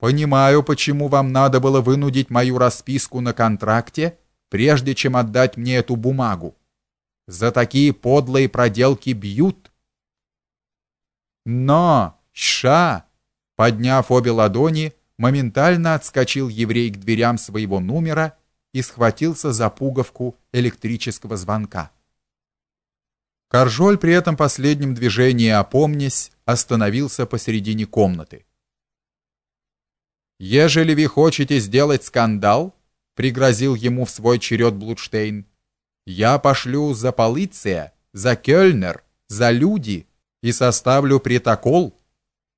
Понимаю, почему вам надо было вынудить мою расписку на контракте, прежде чем отдать мне эту бумагу. За такие подлые проделки бьют. Но, ща, подняв обе ладони, моментально отскочил еврей к дверям своего номера и схватился за пуговку электрического звонка. Каржоль при этом последнем движении опомнясь, остановился посередине комнаты. Ежели вы хотите сделать скандал, пригрозил ему в свой черед Блудштейн. Я пошлю за полиция, за кёльнер, за люди и составлю протокол.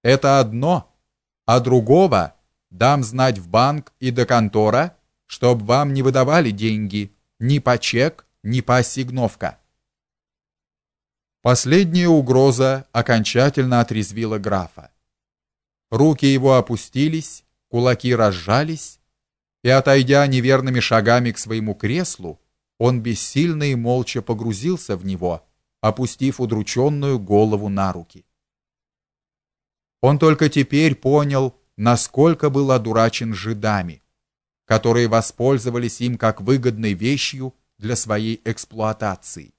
Это одно, а другого дам знать в банк и до контора, чтоб вам не выдавали деньги ни по чек, ни по ассигновка. Последняя угроза окончательно отрезвила графа. Руки его опустились, кулаки разжались, и отойдя неверными шагами к своему креслу, он бессильно и молча погрузился в него, опустив удрученную голову на руки. Он только теперь понял, насколько был одурачен жидами, которые воспользовались им как выгодной вещью для своей эксплуатации.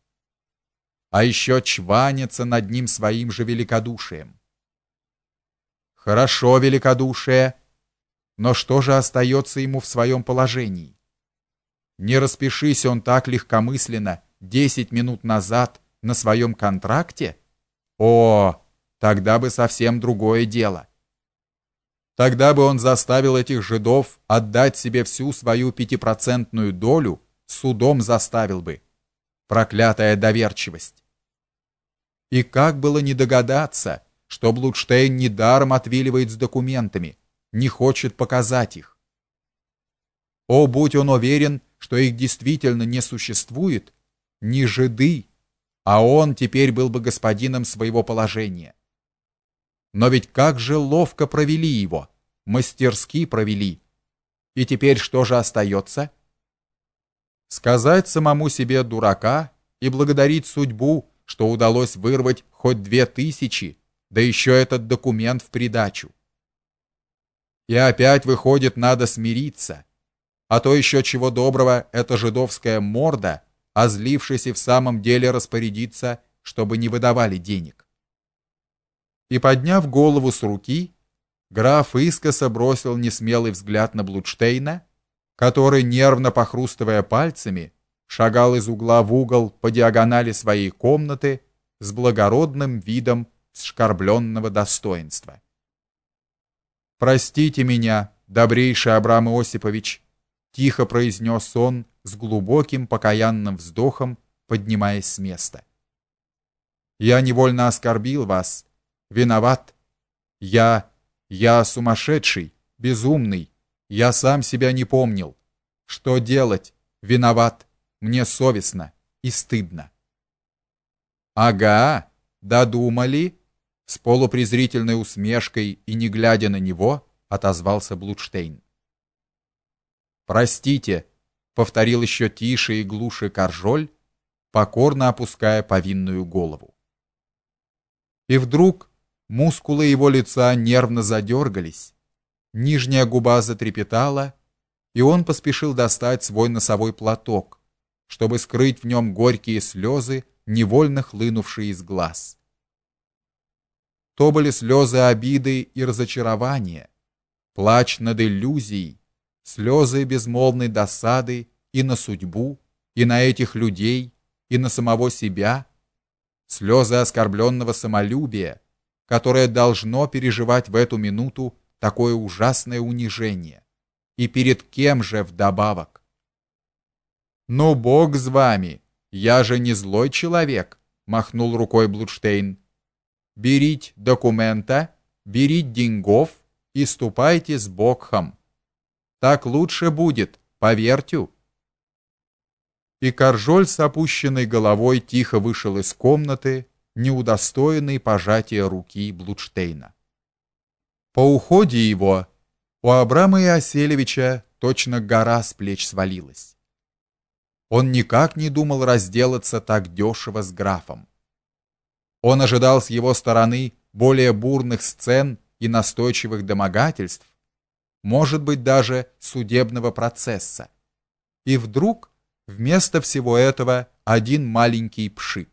А еще чванятся над ним своим же великодушием. Хорошо великодушие, но что же остается ему в своем положении? Не распишись он так легкомысленно десять минут назад на своем контракте? О, тогда бы совсем другое дело. Тогда бы он заставил этих жидов отдать себе всю свою пятипроцентную долю, судом заставил бы. Проклятая доверчивость. И как было не догадаться, что Блудштейн недаром отвиливает с документами, не хочет показать их. О, будь он уверен, что их действительно не существует, не жиды, а он теперь был бы господином своего положения. Но ведь как же ловко провели его, мастерски провели. И теперь что же остается? Сказать самому себе дурака и благодарить судьбу, что удалось вырвать хоть две тысячи, да еще этот документ в придачу. И опять выходит, надо смириться. А то еще чего доброго эта жидовская морда, озлившись и в самом деле распорядиться, чтобы не выдавали денег. И подняв голову с руки, граф искоса бросил несмелый взгляд на Блудштейна, который нервно похрустывая пальцами, шагал из угла в угол по диагонали своей комнаты с благородным видом скорбленного достоинства. Простите меня, добрейший Абрам Иосипович, тихо произнес он с глубоким покаянным вздохом, поднимаясь с места. Я невольно оскорбил вас. Виноват. Я я сумасшедший, безумный. Я сам себя не помнил. Что делать? Виноват. Мне совестно и стыдно. Ага, додумали? С полупрезрительной усмешкой и не глядя на него, отозвался Блудштейн. Простите, повторил еще тише и глуше Каржоль, покорно опуская повинную голову. И вдруг мускулы его лица нервно задергались, нижняя губа затрепетала, и он поспешил достать свой носовой платок, чтобы скрыть в нем горькие слезы, невольно хлынувшие из глаз. То были слезы обиды и разочарования, плач над иллюзией, слезы безмолвной досады и на судьбу, и на этих людей, и на самого себя, слезы оскорбленного самолюбия, которое должно переживать в эту минуту такое ужасное унижение. И перед кем же вдобавок? Ну, Бог с вами, я же не злой человек, махнул рукой Блудштейн берите документа, берите деньгов и ступайте с Богом. Так лучше будет, поверьте. И Каржоль с опущенной головой тихо вышел из комнаты, не удостоенный пожатия руки Блудштейна. По уходе его у Абрама Иоселевича точно гора с плеч свалилась. Он никак не думал разделаться так дешево с графом. Он ожидал с его стороны более бурных сцен и настойчивых домогательств, может быть даже судебного процесса. И вдруг вместо всего этого один маленький пшик.